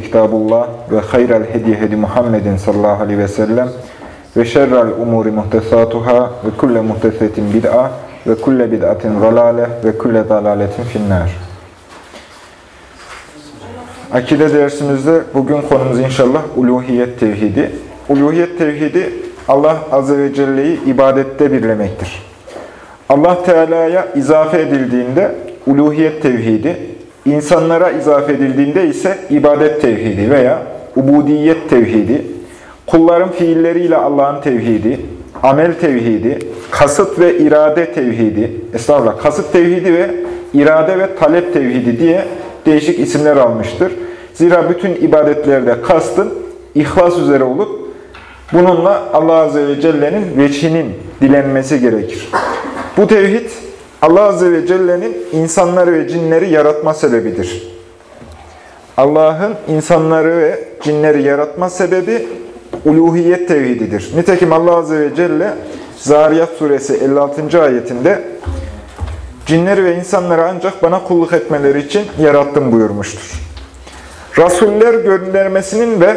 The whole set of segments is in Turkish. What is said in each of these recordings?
Kitabullah ve hayral hediye hedi Muhammedin sallallahu aleyhi ve sellem ve şerrel umuri muhtesatuhâ ve kulle muhtesetin bid'a ve kulle bid'atin zalâle ve kulle zalâletin finnâr. Akide dersimizde bugün konumuz inşallah uluhiyet tevhidi. Uluhiyet tevhidi Allah Azze ve Celle'yi ibadette birlemektir. Allah Teala'ya izafe edildiğinde uluhiyet tevhidi, insanlara izafe edildiğinde ise ibadet tevhidi veya ubudiyet tevhidi, kulların fiilleriyle Allah'ın tevhidi, amel tevhidi, kasıt ve irade tevhidi, estağfurullah, kasıt tevhidi ve irade ve talep tevhidi diye değişik isimler almıştır. Zira bütün ibadetlerde kastın ihlas üzere olup bununla Allah Azze ve Celle'nin veçhinin dilenmesi gerekir. Bu tevhid Allah Azze ve Celle'nin insanları ve cinleri yaratma sebebidir. Allah'ın insanları ve cinleri yaratma sebebi uluhiyet tevhididir. Nitekim Allah Azze ve Celle Zariyat suresi 56. ayetinde cinleri ve insanları ancak bana kulluk etmeleri için yarattım buyurmuştur. Rasuller göndermesinin ve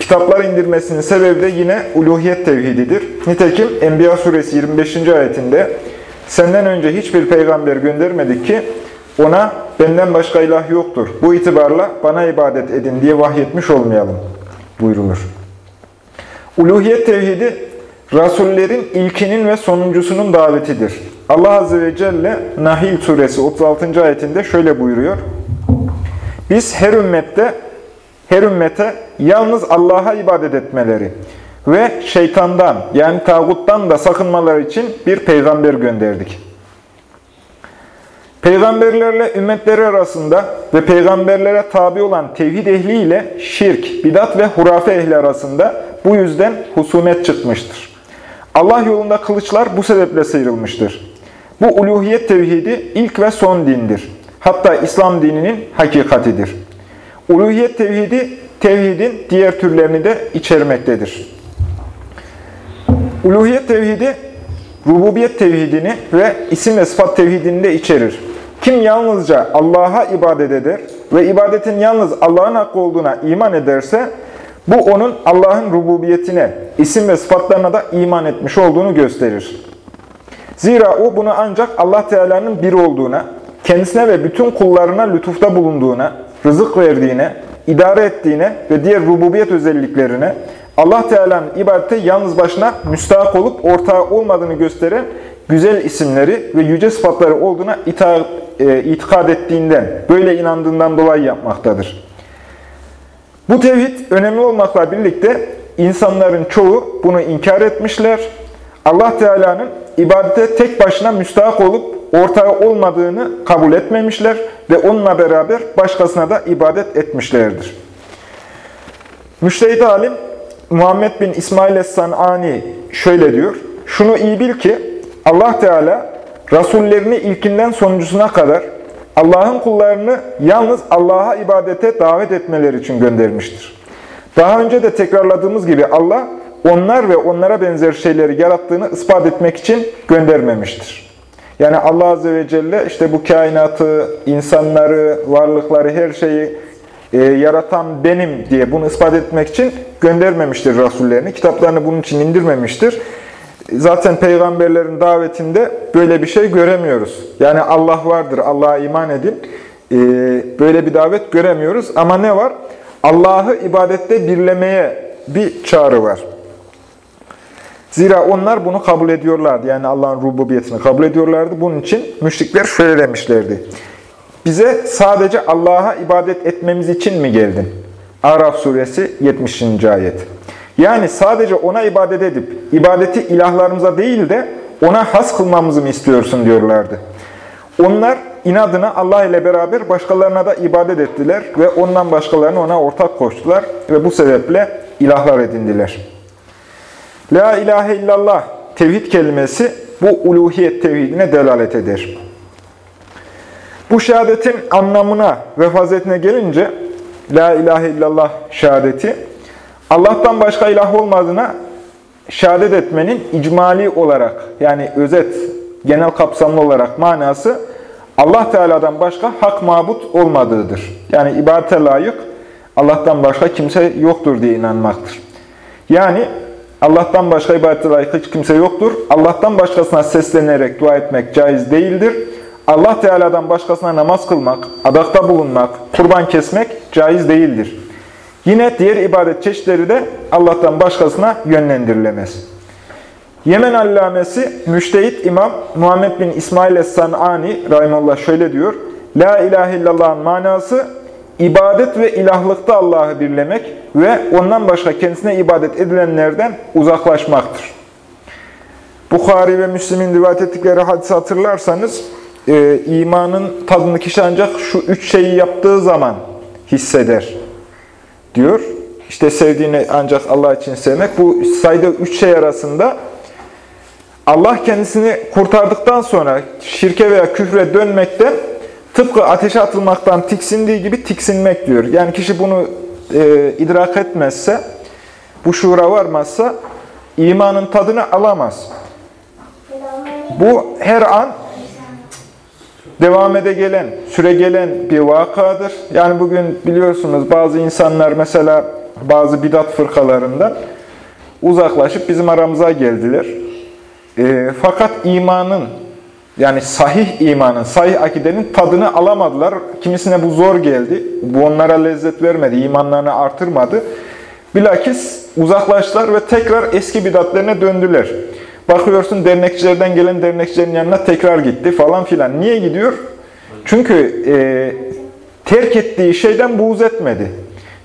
kitaplar indirmesinin sebebi de yine uluhiyet tevhididir. Nitekim Enbiya suresi 25. ayetinde senden önce hiçbir peygamber göndermedik ki ona benden başka ilah yoktur. Bu itibarla bana ibadet edin diye vahyetmiş olmayalım buyrulur. Uluhiyet tevhidi Rasullerin ilkinin ve sonuncusunun davetidir. Allah Azze ve Celle Nahil suresi 36. ayetinde şöyle buyuruyor. Biz her ümmette, her ümmete yalnız Allah'a ibadet etmeleri ve şeytandan yani tağuttan da sakınmaları için bir peygamber gönderdik. Peygamberlerle ümmetleri arasında ve peygamberlere tabi olan tevhid ehli ile şirk, bidat ve hurafe ehli arasında bu yüzden husumet çıkmıştır. Allah yolunda kılıçlar bu sebeple sıyrılmıştır. Bu uluhiyet tevhidi ilk ve son dindir. Hatta İslam dininin hakikatidir. Uluhiyet tevhidi, tevhidin diğer türlerini de içermektedir. Uluhiyet tevhidi, rububiyet tevhidini ve isim ve sıfat tevhidini de içerir. Kim yalnızca Allah'a ibadet eder ve ibadetin yalnız Allah'ın hakkı olduğuna iman ederse, bu onun Allah'ın rububiyetine, isim ve sıfatlarına da iman etmiş olduğunu gösterir. Zira o bunu ancak Allah Teala'nın bir olduğuna, kendisine ve bütün kullarına lütufta bulunduğuna, rızık verdiğine, idare ettiğine ve diğer rububiyet özelliklerine, Allah Teala'nın ibadete yalnız başına müstahak olup ortağı olmadığını gösteren güzel isimleri ve yüce sıfatları olduğuna itaat, e, itikad ettiğinden, böyle inandığından dolayı yapmaktadır. Bu tevhid önemli olmakla birlikte insanların çoğu bunu inkar etmişler. Allah Teala'nın ibadete tek başına müstahak olup ortağı olmadığını kabul etmemişler ve onunla beraber başkasına da ibadet etmişlerdir. Müştehid alim Muhammed bin İsmail Es-San'ani şöyle diyor. Şunu iyi bil ki Allah Teala Rasullerini ilkinden sonuncusuna kadar Allah'ın kullarını yalnız Allah'a ibadete davet etmeleri için göndermiştir. Daha önce de tekrarladığımız gibi Allah onlar ve onlara benzer şeyleri yarattığını ispat etmek için göndermemiştir. Yani Allah Azze ve Celle işte bu kainatı, insanları, varlıkları, her şeyi e, yaratan benim diye bunu ispat etmek için göndermemiştir Rasullerini. Kitaplarını bunun için indirmemiştir. Zaten peygamberlerin davetinde böyle bir şey göremiyoruz. Yani Allah vardır, Allah'a iman edin. E, böyle bir davet göremiyoruz. Ama ne var? Allah'ı ibadette birlemeye bir çağrı var. Zira onlar bunu kabul ediyorlardı. Yani Allah'ın rububiyetini kabul ediyorlardı. Bunun için müşrikler şöyle demişlerdi. Bize sadece Allah'a ibadet etmemiz için mi geldin? Araf suresi 70. ayet. Yani sadece ona ibadet edip, ibadeti ilahlarımıza değil de ona has kılmamızı mı istiyorsun diyorlardı. Onlar inadına Allah ile beraber başkalarına da ibadet ettiler ve ondan başkalarını ona ortak koştular ve bu sebeple ilahlar edindiler. La ilahe illallah tevhid kelimesi bu uluhiyet tevhidine delalet eder. Bu şehadetin anlamına ve faziletine gelince La ilahe illallah şehadeti Allah'tan başka ilah olmadığına şehadet etmenin icmali olarak yani özet, genel kapsamlı olarak manası Allah Teala'dan başka hak mabut olmadığıdır. Yani ibadete layık Allah'tan başka kimse yoktur diye inanmaktır. Yani Allah'tan başka ibadete layık hiç kimse yoktur. Allah'tan başkasına seslenerek dua etmek caiz değildir. Allah Teala'dan başkasına namaz kılmak, adakta bulunmak, kurban kesmek caiz değildir. Yine diğer ibadet çeşitleri de Allah'tan başkasına yönlendirilemez. Yemen allamesi Müştehit İmam Muhammed bin İsmail Es-San'ani Rahimullah şöyle diyor. La ilahe illallah'ın manası ibadet ve ilahlıkta Allah'ı birlemek ve ondan başka kendisine ibadet edilenlerden uzaklaşmaktır. Bukhari ve Müslim'in rivayet ettikleri hadisi hatırlarsanız e, imanın tadını kişi ancak şu üç şeyi yaptığı zaman hisseder diyor. İşte sevdiğini ancak Allah için sevmek. Bu saydığı üç şey arasında Allah kendisini kurtardıktan sonra şirke veya küfre dönmekten tıpkı ateşe atılmaktan tiksindiği gibi tiksinmek diyor. Yani kişi bunu e, idrak etmezse, bu şuura varmazsa imanın tadını alamaz. Bu her an devam ede gelen, süre gelen bir vakadır. Yani bugün biliyorsunuz bazı insanlar mesela bazı bidat fırkalarından uzaklaşıp bizim aramıza geldiler. E, fakat imanın, yani sahih imanın, sahih akidenin tadını alamadılar. Kimisine bu zor geldi. Bu onlara lezzet vermedi, imanlarını artırmadı. Bilakis uzaklaştılar ve tekrar eski bidatlerine döndüler. Bakıyorsun dernekçilerden gelen dernekçilerin yanına tekrar gitti falan filan. Niye gidiyor? Çünkü e, terk ettiği şeyden buğz etmedi.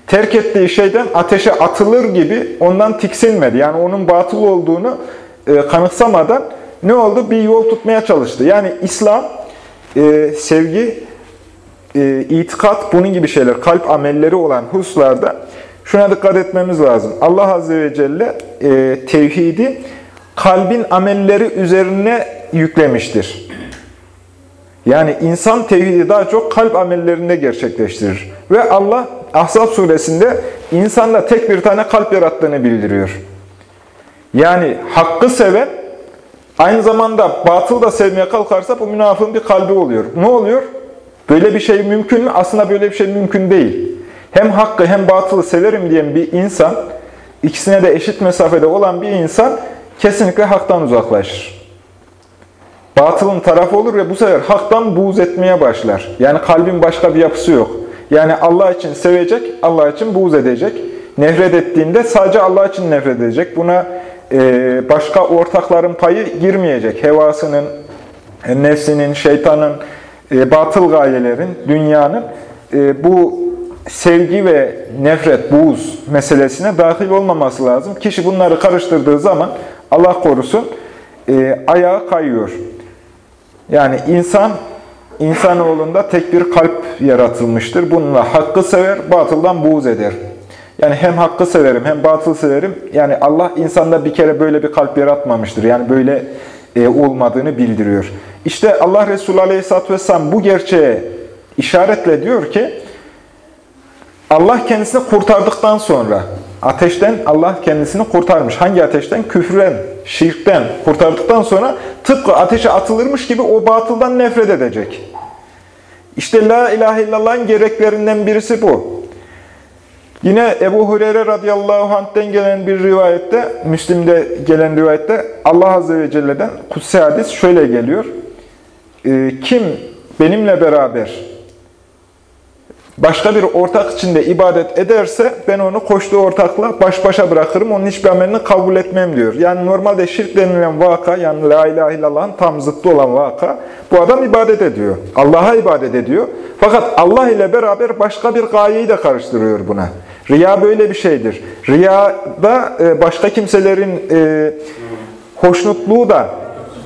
Terk ettiği şeyden ateşe atılır gibi ondan tiksinmedi. Yani onun batıl olduğunu e, kanıksamadan ne oldu? Bir yol tutmaya çalıştı. Yani İslam, e, sevgi, e, itikat, bunun gibi şeyler, kalp amelleri olan hususlarda şuna dikkat etmemiz lazım. Allah Azze ve Celle e, tevhidi kalbin amelleri üzerine yüklemiştir. Yani insan tevhidi daha çok kalp amellerinde gerçekleştirir. Ve Allah Ahzab suresinde insanda tek bir tane kalp yarattığını bildiriyor. Yani hakkı seven aynı zamanda batıl da sevmeye kalkarsa bu münafığın bir kalbi oluyor. Ne oluyor? Böyle bir şey mümkün mü? Aslında böyle bir şey mümkün değil. Hem hakkı hem batılı severim diyen bir insan, ikisine de eşit mesafede olan bir insan kesinlikle haktan uzaklaşır. Batılın tarafı olur ve bu sefer haktan buğz etmeye başlar. Yani kalbin başka bir yapısı yok. Yani Allah için sevecek, Allah için buğz edecek. Nefret ettiğinde sadece Allah için nefret edecek. Buna e, başka ortakların payı girmeyecek. Hevasının, nefsinin, şeytanın, e, batıl gayelerin, dünyanın e, bu sevgi ve nefret, buğz meselesine dahil olmaması lazım. Kişi bunları karıştırdığı zaman Allah korusun e, ayağı kayıyor. Yani insan, insanoğlunda tek bir kalp yaratılmıştır. Bununla hakkı sever, batıldan buğz eder. Yani hem hakkı severim hem batıl severim. Yani Allah insanda bir kere böyle bir kalp yaratmamıştır. Yani böyle e, olmadığını bildiriyor. İşte Allah Resulü Aleyhisselatü Vesselam bu gerçeğe işaretle diyor ki, Allah kendisini kurtardıktan sonra, ateşten Allah kendisini kurtarmış. Hangi ateşten? Küfren, şirkten kurtardıktan sonra tıpkı ateşe atılırmış gibi o batıldan nefret edecek. İşte La ilahe illallah'ın gereklerinden birisi bu. Yine Ebu Hureyre radıyallahu anh'ten gelen bir rivayette, Müslim'de gelen rivayette Allah Azze ve Celle'den kutsi hadis şöyle geliyor. Ee, kim benimle beraber başka bir ortak içinde ibadet ederse ben onu koştuğu ortakla baş başa bırakırım, onun hiçbir amelini kabul etmem diyor. Yani normalde şirk denilen vaka, yani la ilahe illallah'ın tam zıttı olan vaka, bu adam ibadet ediyor. Allah'a ibadet ediyor. Fakat Allah ile beraber başka bir gayeyi de karıştırıyor buna. Riya böyle bir şeydir. Riyada başka kimselerin hoşnutluğu da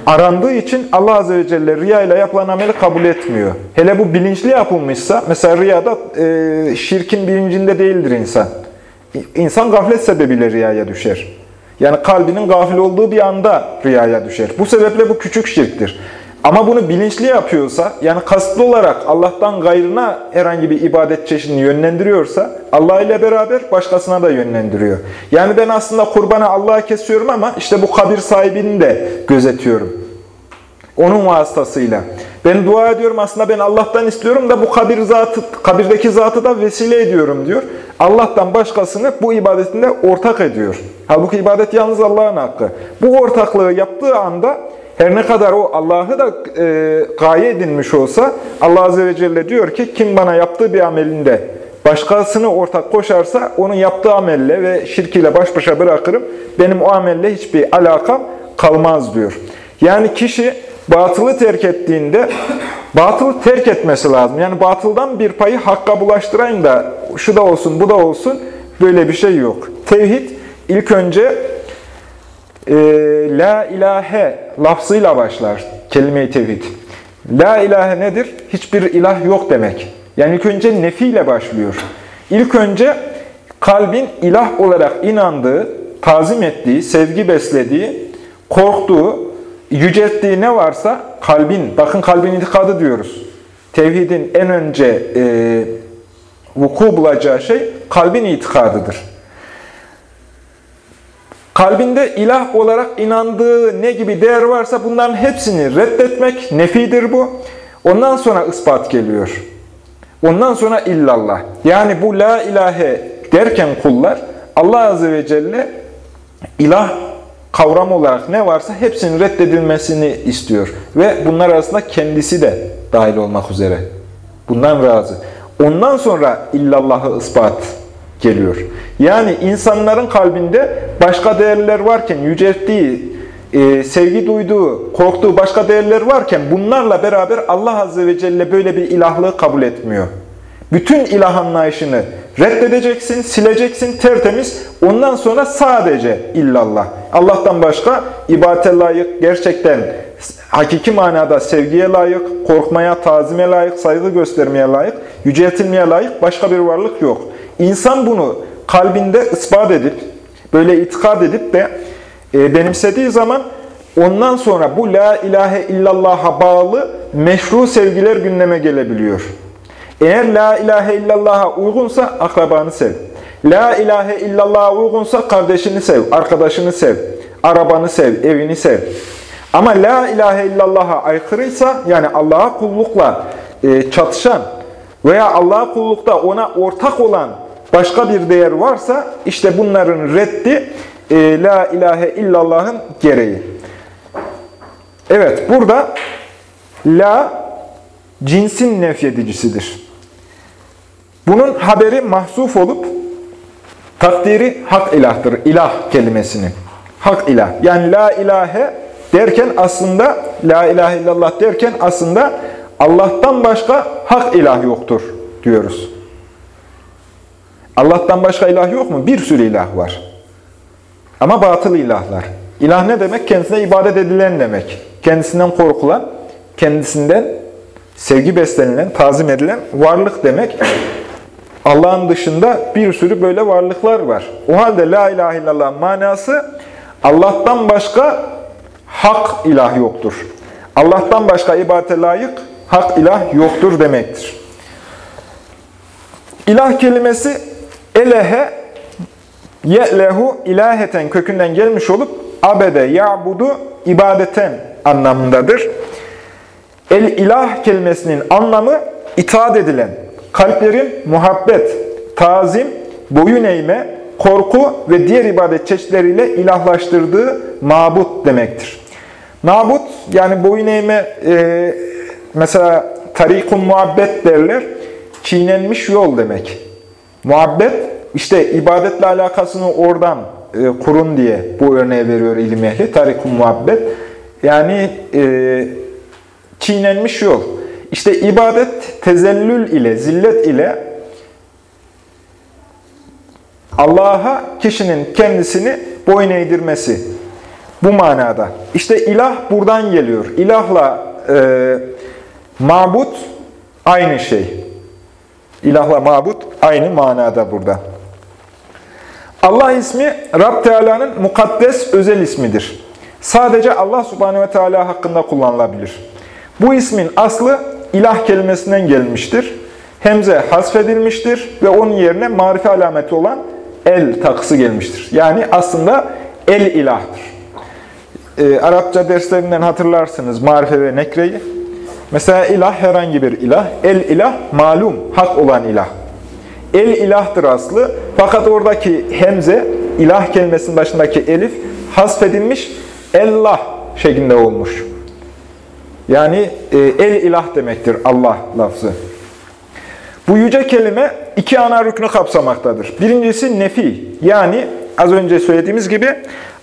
arandığı için Allah Azze ve Celle riya ile yapılan ameli kabul etmiyor. Hele bu bilinçli yapılmışsa, mesela riyada e, şirkin bilincinde değildir insan. İnsan gaflet sebebiyle riyaya düşer. Yani kalbinin gafil olduğu bir anda riyaya düşer. Bu sebeple bu küçük şirktir. Ama bunu bilinçli yapıyorsa, yani kasıtlı olarak Allah'tan gayrına herhangi bir ibadet çeşidini yönlendiriyorsa, Allah ile beraber başkasına da yönlendiriyor. Yani ben aslında kurbanı Allah'a kesiyorum ama işte bu kabir sahibini de gözetiyorum. Onun vasıtasıyla. Ben dua ediyorum aslında ben Allah'tan istiyorum da bu kabir zatı, kabirdeki zatı da vesile ediyorum diyor. Allah'tan başkasını bu ibadetinde ortak ediyor. Halbuki ibadet yalnız Allah'ın hakkı. Bu ortaklığı yaptığı anda her ne kadar o Allah'ı da e, gaye edinmiş olsa Allah Azze ve Celle diyor ki kim bana yaptığı bir amelinde başkasını ortak koşarsa onun yaptığı amelle ve şirkiyle baş başa bırakırım. Benim o amelle hiçbir alakam kalmaz diyor. Yani kişi batılı terk ettiğinde batılı terk etmesi lazım. Yani batıldan bir payı hakka bulaştırayım da şu da olsun bu da olsun böyle bir şey yok. Tevhid ilk önce e, La ilahe lafzıyla başlar kelime-i tevhid. La ilahe nedir? Hiçbir ilah yok demek. Yani ilk önce nefiyle başlıyor. İlk önce kalbin ilah olarak inandığı, tazim ettiği, sevgi beslediği, korktuğu, yücelttiği ne varsa kalbin, bakın kalbin itikadı diyoruz. Tevhidin en önce e, vuku bulacağı şey kalbin itikadıdır. Kalbinde ilah olarak inandığı ne gibi değer varsa bunların hepsini reddetmek nefidir bu. Ondan sonra ispat geliyor. Ondan sonra illallah. Yani bu la ilahe derken kullar Allah Azze ve Celle ilah kavram olarak ne varsa hepsinin reddedilmesini istiyor. Ve bunlar arasında kendisi de dahil olmak üzere. Bundan razı. Ondan sonra illallahı ispat geliyor. Yani insanların kalbinde başka değerler varken, yücelttiği, e, sevgi duyduğu, korktuğu başka değerler varken bunlarla beraber Allah Azze ve Celle böyle bir ilahlığı kabul etmiyor. Bütün ilah anlayışını reddedeceksin, sileceksin tertemiz. Ondan sonra sadece illallah. Allah'tan başka ibadete layık, gerçekten hakiki manada sevgiye layık, korkmaya, tazime layık, saygı göstermeye layık, yüceltilmeye layık başka bir varlık yok. İnsan bunu kalbinde ispat edip, böyle itikad edip de e, benimsediği zaman ondan sonra bu la ilahe illallah'a bağlı meşru sevgiler gündeme gelebiliyor. Eğer la ilahe illallah'a uygunsa akrabanı sev. La ilahe illallah'a uygunsa kardeşini sev, arkadaşını sev, arabanı sev, evini sev. Ama la ilahe illallah'a aykırıysa yani Allah'a kullukla e, çatışan veya Allah'a kullukta ona ortak olan başka bir değer varsa işte bunların reddi e, la ilahe illallah'ın gereği. Evet burada la cinsin nefyedicisidir. Bunun haberi mahsuf olup takdiri hak ilahtır. İlah kelimesini. Hak ilah. Yani la ilahe derken aslında la ilahe illallah derken aslında Allah'tan başka hak ilah yoktur diyoruz. Allah'tan başka ilah yok mu? Bir sürü ilah var. Ama batıl ilahlar. İlah ne demek? Kendisine ibadet edilen demek. Kendisinden korkulan, kendisinden sevgi beslenilen, tazim edilen varlık demek. Allah'ın dışında bir sürü böyle varlıklar var. O halde la ilahe illallah manası Allah'tan başka hak ilah yoktur. Allah'tan başka ibadete layık hak ilah yoktur demektir. İlah kelimesi elehe ye'lehu ilaheten kökünden gelmiş olup abede ya'budu ibadeten anlamındadır. El ilah kelimesinin anlamı itaat edilen, kalplerin muhabbet, tazim, boyun eğme, korku ve diğer ibadet çeşitleriyle ilahlaştırdığı mabut demektir. Mabut yani boyun eğme e, mesela tarikun muhabbet derler. Çiğnenmiş yol demek. Muhabbet işte ibadetle alakasını oradan e, kurun diye bu örneği veriyor ilim ehli. Tarikun muhabbet. Yani e, çiğnenmiş yol. İşte ibadet tezellül ile, zillet ile Allah'a kişinin kendisini boyun eğdirmesi. Bu manada. İşte ilah buradan geliyor. İlahla e, mabut aynı şey. İlahla mabut aynı manada burada. Allah ismi Rab Teala'nın mukaddes özel ismidir. Sadece Allah Subhanahu ve Teala hakkında kullanılabilir. Bu ismin aslı ilah kelimesinden gelmiştir. Hemze hasfedilmiştir ve onun yerine marife alameti olan el takısı gelmiştir. Yani aslında el ilahtır. E, Arapça derslerinden hatırlarsınız marife ve nekreyi. Mesela ilah herhangi bir ilah. El ilah malum, hak olan ilah. El ilahtır aslı. Fakat oradaki hemze, ilah kelimesinin başındaki elif hasfedilmiş, Allah şeklinde olmuş. Yani e, el ilah demektir Allah lafzı. Bu yüce kelime iki ana rüknü kapsamaktadır. Birincisi nefi. Yani az önce söylediğimiz gibi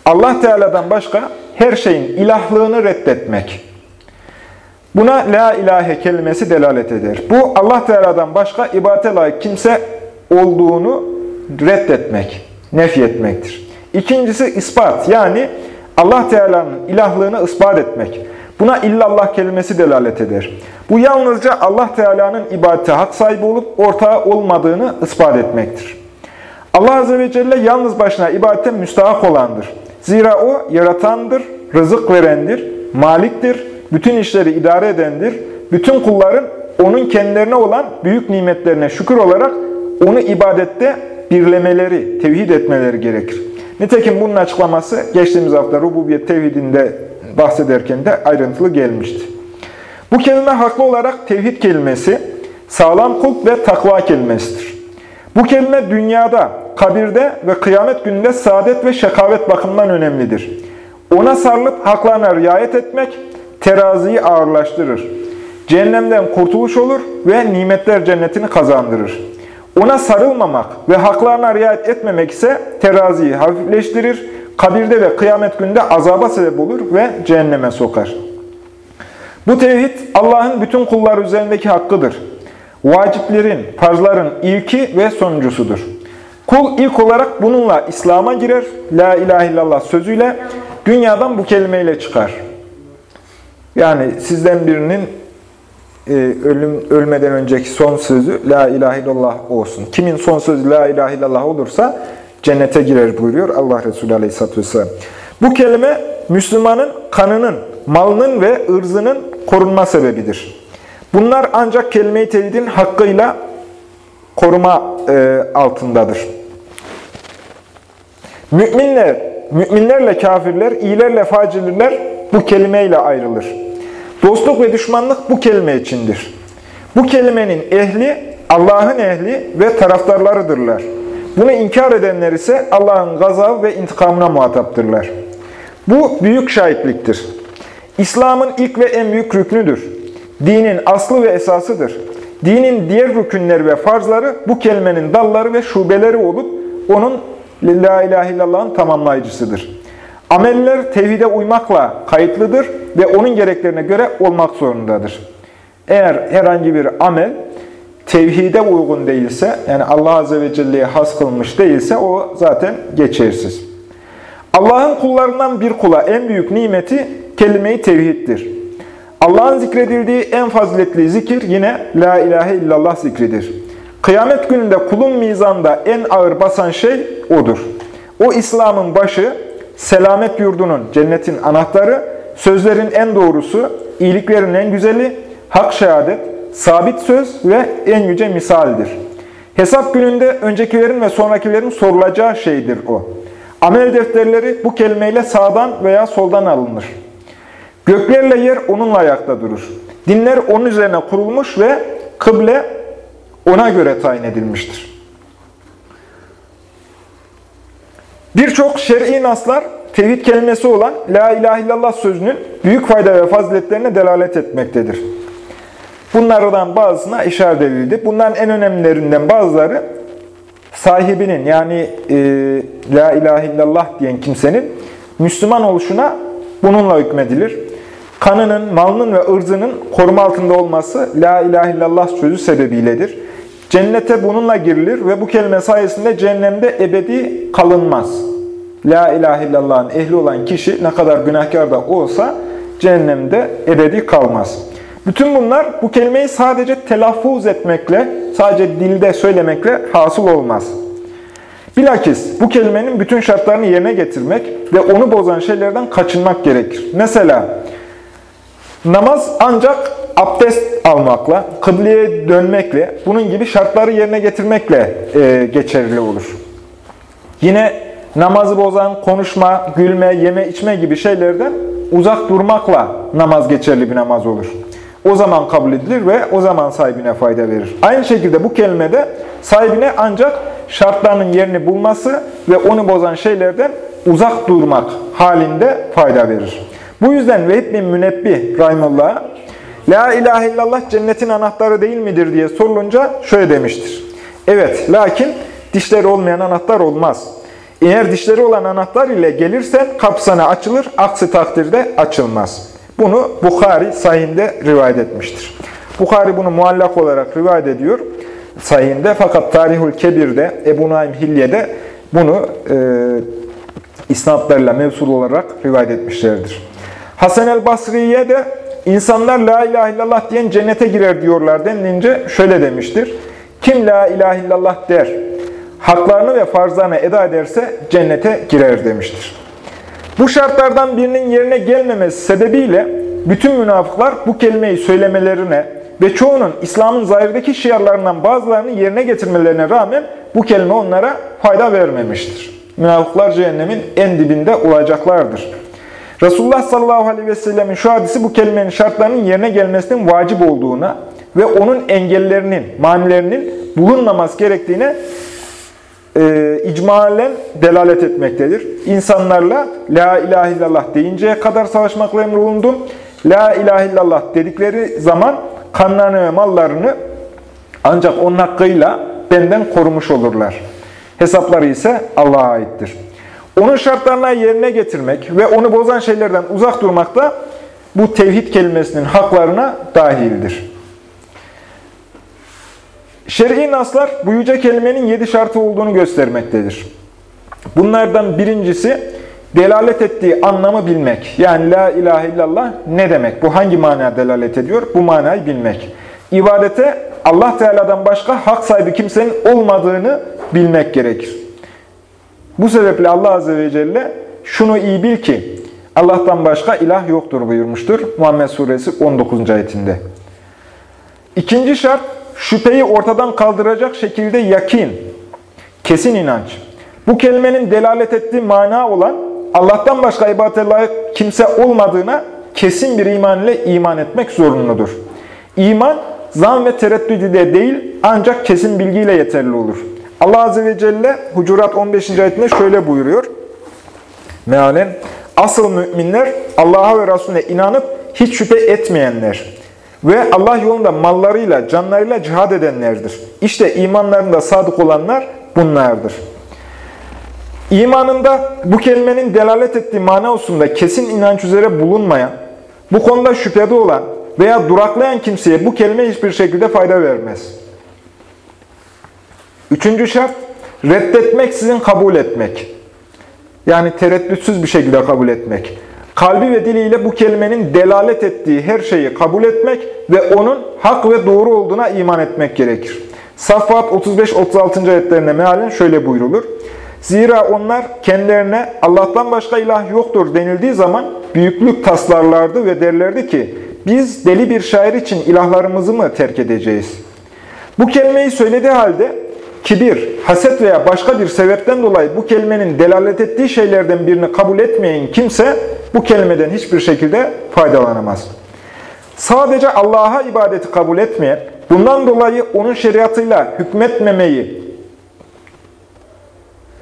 Allah Teala'dan başka her şeyin ilahlığını reddetmek. Buna la ilahe kelimesi delalet eder. Bu Allah Teala'dan başka ibadete layık kimse olduğunu reddetmek, nefyetmektir. İkincisi ispat. Yani Allah Teala'nın ilahlığını ispat etmek. Buna illallah kelimesi delalet eder. Bu yalnızca Allah Teala'nın ibadete hak sahibi olup ortağı olmadığını ispat etmektir. Allah Azze ve Celle yalnız başına ibadete müstahak olandır. Zira O yaratandır, rızık verendir, maliktir, bütün işleri idare edendir. Bütün kulların O'nun kendilerine olan büyük nimetlerine şükür olarak O'nu ibadette birlemeleri, tevhid etmeleri gerekir. Nitekim bunun açıklaması geçtiğimiz hafta rububiyet tevhidinde bahsederken de ayrıntılı gelmişti. Bu kelime haklı olarak tevhid kelimesi, sağlam kulp ve takva kelimesidir. Bu kelime dünyada, kabirde ve kıyamet gününde saadet ve şekavet bakımından önemlidir. Ona sarılıp haklarına riayet etmek teraziyi ağırlaştırır. Cehennemden kurtuluş olur ve nimetler cennetini kazandırır. Ona sarılmamak ve haklarına riayet etmemek ise teraziyi hafifleştirir, kabirde ve kıyamet günde azaba sebep olur ve cehenneme sokar. Bu tevhid Allah'ın bütün kullar üzerindeki hakkıdır. Vaciplerin, farzların ilki ve sonuncusudur. Kul ilk olarak bununla İslam'a girer, La ilahe illallah sözüyle, dünyadan bu kelimeyle çıkar. Yani sizden birinin e, ölüm ölmeden önceki son sözü La ilahe illallah olsun. Kimin son sözü La ilahe illallah olursa cennete girer buyuruyor Allah Resulü Aleyhisselatü Vesselam. Bu kelime Müslümanın kanının, malının ve ırzının korunma sebebidir. Bunlar ancak kelime-i tevhidin hakkıyla koruma e, altındadır. Müminler, müminlerle kafirler, iyilerle facirler bu kelimeyle ayrılır. Dostluk ve düşmanlık bu kelime içindir. Bu kelimenin ehli Allah'ın ehli ve taraftarlarıdırlar. Bunu inkar edenler ise Allah'ın gazabı ve intikamına muhataptırlar. Bu büyük şahitliktir. İslam'ın ilk ve en büyük rüknüdür. Dinin aslı ve esasıdır. Dinin diğer rükünleri ve farzları bu kelimenin dalları ve şubeleri olup onun La ilahe illallah'ın tamamlayıcısıdır. Ameller tevhide uymakla kayıtlıdır ve onun gereklerine göre olmak zorundadır. Eğer herhangi bir amel tevhide uygun değilse, yani Allah Azze ve Celle'ye has kılmış değilse o zaten geçersiz. Allah'ın kullarından bir kula en büyük nimeti kelime-i tevhiddir. Allah'ın zikredildiği en faziletli zikir yine La ilahe illallah zikridir. Kıyamet gününde kulun mizanda en ağır basan şey odur. O İslam'ın başı, selamet yurdunun, cennetin anahtarı, sözlerin en doğrusu, iyiliklerin en güzeli, hak şehadet, sabit söz ve en yüce misaldir. Hesap gününde öncekilerin ve sonrakilerin sorulacağı şeydir o. Amel defterleri bu kelimeyle sağdan veya soldan alınır. Göklerle yer onunla ayakta durur. Dinler onun üzerine kurulmuş ve kıble ona göre tayin edilmiştir. Birçok şer'i naslar tevhid kelimesi olan La ilahe illallah sözünün büyük fayda ve faziletlerine delalet etmektedir. Bunlardan bazısına işaret edildi. Bunların en önemlilerinden bazıları sahibinin yani e, La ilahe illallah diyen kimsenin Müslüman oluşuna bununla hükmedilir. Kanının, malının ve ırzının koruma altında olması La ilahe illallah sözü sebebiyledir. Cennete bununla girilir ve bu kelime sayesinde cehennemde ebedi kalınmaz. La ilahe illallah'ın ehli olan kişi ne kadar günahkar da olsa cehennemde ebedi kalmaz. Bütün bunlar bu kelimeyi sadece telaffuz etmekle, sadece dilde söylemekle hasıl olmaz. Bilakis bu kelimenin bütün şartlarını yerine getirmek ve onu bozan şeylerden kaçınmak gerekir. Mesela namaz ancak abdest almakla, kıbleye dönmekle, bunun gibi şartları yerine getirmekle e, geçerli olur. Yine namazı bozan konuşma, gülme, yeme, içme gibi şeylerden uzak durmakla namaz geçerli bir namaz olur. O zaman kabul edilir ve o zaman sahibine fayda verir. Aynı şekilde bu kelimede sahibine ancak şartlarının yerini bulması ve onu bozan şeylerden uzak durmak halinde fayda verir. Bu yüzden Vehib bin Münebbih Rahimullah'a La ilahe illallah cennetin anahtarı değil midir diye sorulunca şöyle demiştir. Evet, lakin dişleri olmayan anahtar olmaz. Eğer dişleri olan anahtar ile gelirsen kapsana açılır, aksi takdirde açılmaz. Bunu Bukhari sahihinde rivayet etmiştir. Bukhari bunu muallak olarak rivayet ediyor sahihinde fakat Tarihul Kebir'de, Ebu Naim Hilye'de bunu e, isnatlarıyla mevsul olarak rivayet etmişlerdir. Hasan el Basri'ye de insanlar la ilahe illallah diyen cennete girer diyorlar denilince şöyle demiştir. Kim la ilahe illallah der, haklarını ve farzlarını eda ederse cennete girer demiştir. Bu şartlardan birinin yerine gelmemesi sebebiyle bütün münafıklar bu kelimeyi söylemelerine ve çoğunun İslam'ın zahirdeki şiarlarından bazılarını yerine getirmelerine rağmen bu kelime onlara fayda vermemiştir. Münafıklar cehennemin en dibinde olacaklardır. Resulullah sallallahu aleyhi ve sellemin şu hadisi bu kelimenin şartlarının yerine gelmesinin vacip olduğuna ve onun engellerinin, manilerinin bulunmaması gerektiğine e, icmalen delalet etmektedir. İnsanlarla La ilahe illallah deyinceye kadar savaşmakla emrolundum. La ilahe illallah dedikleri zaman kanlarını ve mallarını ancak onun hakkıyla benden korumuş olurlar. Hesapları ise Allah'a aittir. Onun şartlarına yerine getirmek ve onu bozan şeylerden uzak durmak da bu tevhid kelimesinin haklarına dahildir. Şer'i naslar bu yüce kelimenin yedi şartı olduğunu göstermektedir. Bunlardan birincisi delalet ettiği anlamı bilmek. Yani la ilahe illallah ne demek? Bu hangi manaya delalet ediyor? Bu manayı bilmek. İbadete Allah Teala'dan başka hak sahibi kimsenin olmadığını bilmek gerekir. Bu sebeple Allah Azze ve Celle şunu iyi bil ki Allah'tan başka ilah yoktur buyurmuştur. Muhammed Suresi 19. ayetinde. İkinci şart şüpheyi ortadan kaldıracak şekilde yakin, kesin inanç. Bu kelimenin delalet ettiği mana olan Allah'tan başka ibadete layık kimse olmadığına kesin bir iman ile iman etmek zorunludur. İman, zan ve tereddüt ile değil ancak kesin bilgiyle yeterli olur. Allah Azze ve Celle Hucurat 15. ayetinde şöyle buyuruyor. Mealen, asıl müminler Allah'a ve Resulüne inanıp hiç şüphe etmeyenler ve Allah yolunda mallarıyla, canlarıyla cihad edenlerdir. İşte imanlarında sadık olanlar bunlardır. İmanında bu kelimenin delalet ettiği mana hususunda kesin inanç üzere bulunmayan, bu konuda şüphede olan veya duraklayan kimseye bu kelime hiçbir şekilde fayda vermez. Üçüncü şart, reddetmek sizin kabul etmek. Yani tereddütsüz bir şekilde kabul etmek. Kalbi ve diliyle bu kelimenin delalet ettiği her şeyi kabul etmek ve onun hak ve doğru olduğuna iman etmek gerekir. Saffat 35-36. ayetlerine mealen şöyle buyrulur. Zira onlar kendilerine Allah'tan başka ilah yoktur denildiği zaman büyüklük taslarlardı ve derlerdi ki biz deli bir şair için ilahlarımızı mı terk edeceğiz? Bu kelimeyi söylediği halde kibir, haset veya başka bir sebepten dolayı bu kelimenin delalet ettiği şeylerden birini kabul etmeyen kimse bu kelimeden hiçbir şekilde faydalanamaz. Sadece Allah'a ibadeti kabul etmeyen, bundan dolayı onun şeriatıyla hükmetmemeyi,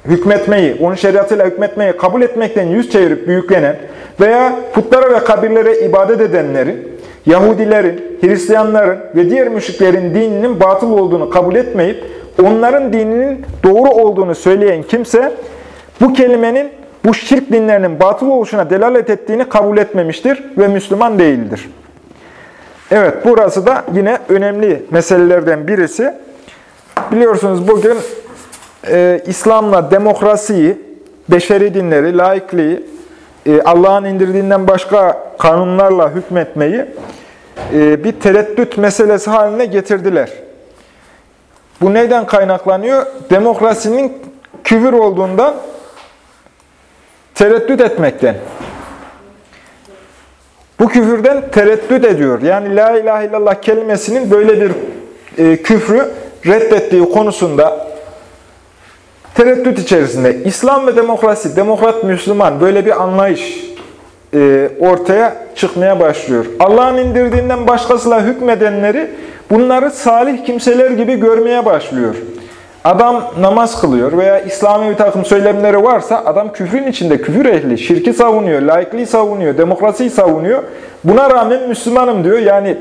hükmetmeyi, onun şeriatıyla hükmetmeyi kabul etmekten yüz çevirip büyüklenen veya putlara ve kabirlere ibadet edenlerin, Yahudilerin, Hristiyanların ve diğer müşriklerin dininin batıl olduğunu kabul etmeyip onların dininin doğru olduğunu söyleyen kimse bu kelimenin bu şirk dinlerinin batıl oluşuna delalet ettiğini kabul etmemiştir ve Müslüman değildir. Evet, burası da yine önemli meselelerden birisi. Biliyorsunuz bugün e, İslam'la demokrasiyi beşeri dinleri, laikliği, e, Allah'ın indirdiğinden başka kanunlarla hükmetmeyi e, bir tereddüt meselesi haline getirdiler. Bu neyden kaynaklanıyor? Demokrasinin küfür olduğundan tereddüt etmekten. Bu küfürden tereddüt ediyor. Yani la ilahe illallah kelimesinin böyle bir e, küfrü reddettiği konusunda tereddüt içerisinde. İslam ve demokrasi, demokrat Müslüman böyle bir anlayış e, ortaya çıkmaya başlıyor. Allah'ın indirdiğinden başkasıyla hükmedenleri bunları salih kimseler gibi görmeye başlıyor. Adam namaz kılıyor veya İslami bir takım söylemleri varsa adam küfrün içinde küfür ehli, şirki savunuyor, laikliği savunuyor, demokrasiyi savunuyor. Buna rağmen Müslümanım diyor. Yani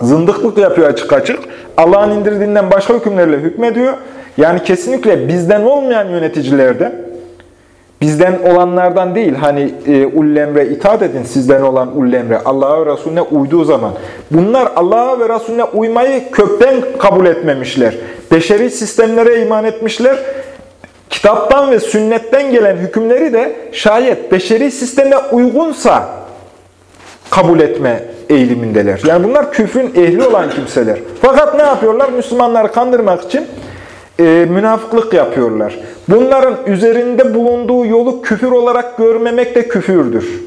zındıklık yapıyor açık açık. Allah'ın indirdiğinden başka hükümlerle hükmediyor. Yani kesinlikle bizden olmayan yöneticilerden, bizden olanlardan değil, hani e, ullemre itaat edin sizden olan ullemre, Allah'a ve Resulüne uyduğu zaman. Bunlar Allah'a ve Resulüne uymayı kökten kabul etmemişler. Beşeri sistemlere iman etmişler. Kitaptan ve sünnetten gelen hükümleri de şayet beşeri sisteme uygunsa kabul etme eğilimindeler. Yani bunlar küfrün ehli olan kimseler. Fakat ne yapıyorlar? Müslümanları kandırmak için e, münafıklık yapıyorlar. Bunların üzerinde bulunduğu yolu küfür olarak görmemek de küfürdür.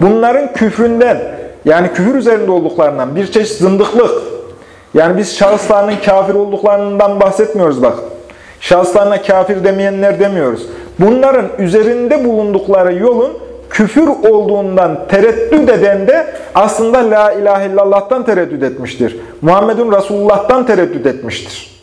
Bunların küfründen, yani küfür üzerinde olduklarından bir çeşit zındıklık, yani biz şahıslarının kafir olduklarından bahsetmiyoruz bak. Şahıslarına kafir demeyenler demiyoruz. Bunların üzerinde bulundukları yolun küfür olduğundan tereddüt eden de aslında la ilahe illallah'tan tereddüt etmiştir. Muhammedun Resulullah'tan tereddüt etmiştir.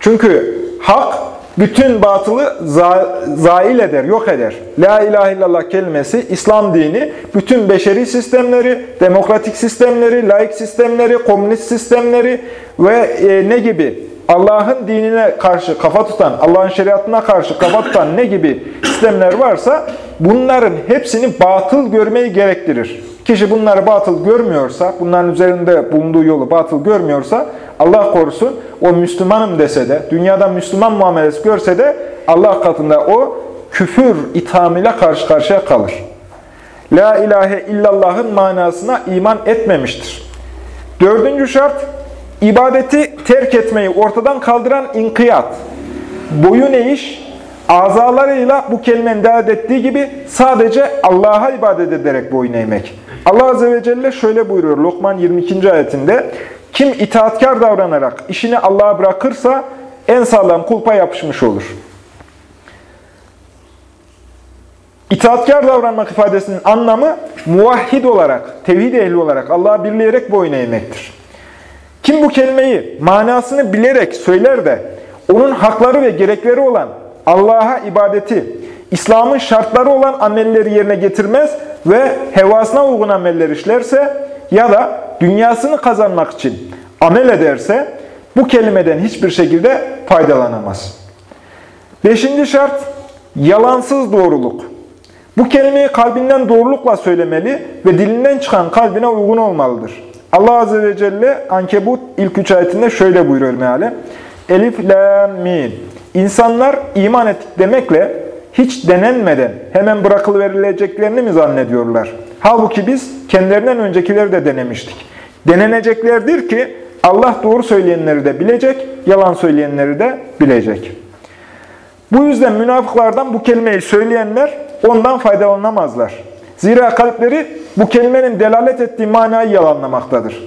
Çünkü hak bütün batılı za zail eder, yok eder. La ilahe illallah kelimesi İslam dini bütün beşeri sistemleri, demokratik sistemleri, laik sistemleri, komünist sistemleri ve e, ne gibi Allah'ın dinine karşı kafa tutan, Allah'ın şeriatına karşı kafa tutan ne gibi sistemler varsa bunların hepsini batıl görmeyi gerektirir. Kişi bunları batıl görmüyorsa, bunların üzerinde bulunduğu yolu batıl görmüyorsa Allah korusun o Müslümanım dese de, dünyada Müslüman muamelesi görse de Allah katında o küfür ithamıyla karşı karşıya kalır. La ilahe illallah'ın manasına iman etmemiştir. Dördüncü şart, ibadeti terk etmeyi ortadan kaldıran inkiyat. Boyun eğiş, azalarıyla bu kelimenin delalet ettiği gibi sadece Allah'a ibadet ederek boyun eğmek. Allah Azze ve Celle şöyle buyuruyor Lokman 22. ayetinde, kim itaatkar davranarak işini Allah'a bırakırsa en sağlam kulpa yapışmış olur. İtaatkar davranmak ifadesinin anlamı muvahhid olarak, tevhid ehli olarak Allah'a birleyerek boyun eğmektir. Kim bu kelimeyi manasını bilerek söyler de onun hakları ve gerekleri olan Allah'a ibadeti, İslam'ın şartları olan amelleri yerine getirmez ve hevasına uygun ameller işlerse ya da dünyasını kazanmak için amel ederse bu kelimeden hiçbir şekilde faydalanamaz. Beşinci şart, yalansız doğruluk. Bu kelimeyi kalbinden doğrulukla söylemeli ve dilinden çıkan kalbine uygun olmalıdır. Allah Azze ve Celle Ankebut ilk üç ayetinde şöyle buyuruyor meale. Elif, la, mim. İnsanlar iman ettik demekle hiç denenmeden hemen bırakılıverileceklerini mi zannediyorlar? Halbuki biz kendilerinden öncekileri de denemiştik. Deneneceklerdir ki Allah doğru söyleyenleri de bilecek, yalan söyleyenleri de bilecek. Bu yüzden münafıklardan bu kelimeyi söyleyenler ondan faydalanamazlar. Zira kalpleri bu kelimenin delalet ettiği manayı yalanlamaktadır.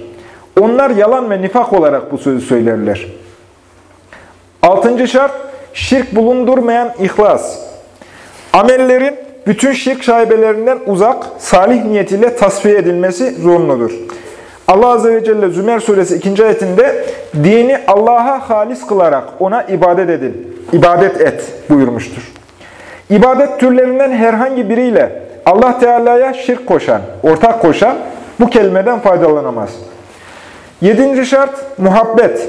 Onlar yalan ve nifak olarak bu sözü söylerler. Altıncı şart, şirk bulundurmayan ihlas. Amellerin bütün şirk şaibelerinden uzak, salih niyetiyle tasfiye edilmesi zorunludur. Allah Azze ve Celle Zümer Suresi 2. ayetinde dini Allah'a halis kılarak ona ibadet edin, ibadet et buyurmuştur. İbadet türlerinden herhangi biriyle Allah Teala'ya şirk koşan, ortak koşan bu kelimeden faydalanamaz. Yedinci şart muhabbet.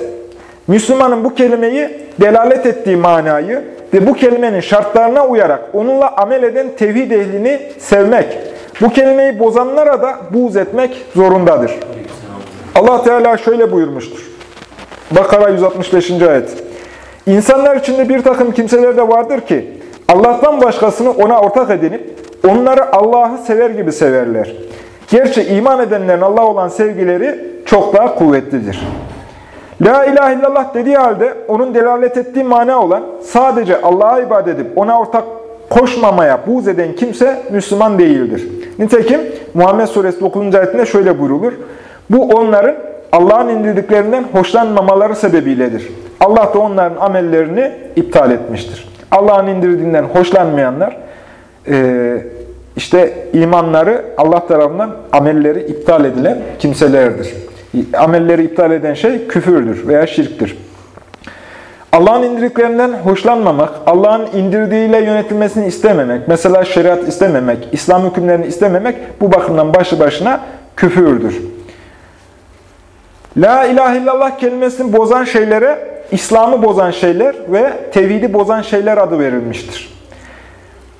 Müslümanın bu kelimeyi delalet ettiği manayı ve bu kelimenin şartlarına uyarak onunla amel eden tevhid ehlini sevmek, bu kelimeyi bozanlara da buğz etmek zorundadır. Allah Teala şöyle buyurmuştur. Bakara 165. ayet. İnsanlar içinde bir takım kimseler de vardır ki, Allah'tan başkasını ona ortak edinip onları Allah'ı sever gibi severler. Gerçi iman edenlerin Allah olan sevgileri çok daha kuvvetlidir. La ilahe illallah dediği halde onun delalet ettiği mana olan sadece Allah'a ibadet edip ona ortak koşmamaya buğz eden kimse Müslüman değildir. Nitekim Muhammed Suresi 9. ayetinde şöyle buyrulur. Bu onların Allah'ın indirdiklerinden hoşlanmamaları sebebiyledir. Allah da onların amellerini iptal etmiştir. Allah'ın indirdiğinden hoşlanmayanlar e, işte imanları Allah tarafından amelleri iptal edilen kimselerdir. Amelleri iptal eden şey küfürdür veya şirktir. Allah'ın indirdiklerinden hoşlanmamak, Allah'ın indirdiğiyle yönetilmesini istememek, mesela şeriat istememek, İslam hükümlerini istememek bu bakımdan başı başına küfürdür. La ilahe illallah kelimesini bozan şeylere İslam'ı bozan şeyler ve tevhidi bozan şeyler adı verilmiştir.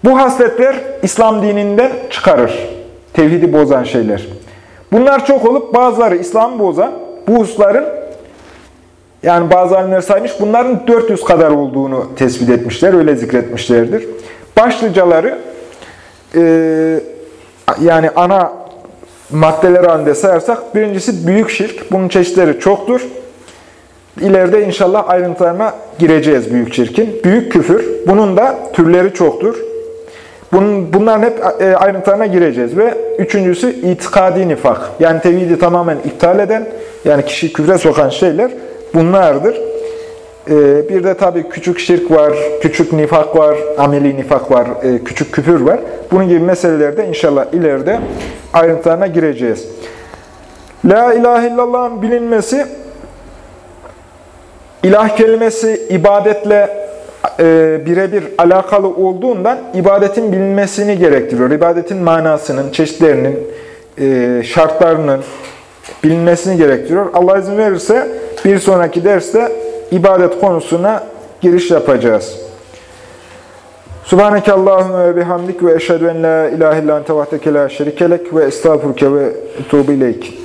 Bu hasletler İslam dininden çıkarır. Tevhidi bozan şeyler. Bunlar çok olup bazıları İslam'ı bozan, bu hususların yani bazı alimler saymış, bunların 400 kadar olduğunu tespit etmişler, öyle zikretmişlerdir. Başlıcaları e, yani ana maddeler halinde sayarsak birincisi büyük şirk. Bunun çeşitleri çoktur. İleride inşallah ayrıntılarına gireceğiz büyük şirkin. Büyük küfür. Bunun da türleri çoktur. Bunun, bunların hep e, ayrıntılarına gireceğiz. Ve üçüncüsü itikadi nifak. Yani tevhidi tamamen iptal eden, yani kişi küfre sokan şeyler bunlardır. E, bir de tabii küçük şirk var, küçük nifak var, ameli nifak var, e, küçük küfür var. Bunun gibi meselelerde inşallah ileride ayrıntılarına gireceğiz. La ilahe illallah'ın bilinmesi, ilah kelimesi ibadetle e, birebir alakalı olduğundan ibadetin bilinmesini gerektiriyor. İbadetin manasının, çeşitlerinin, e, şartlarının bilinmesini gerektiriyor. Allah izin verirse bir sonraki derste ibadet konusuna giriş yapacağız. Subhaneke Allahümme ve bihamdik ve eşhedü en la ilahe illan tevahdeke la şerikelek ve estağfurke ve tuğbu ileyk.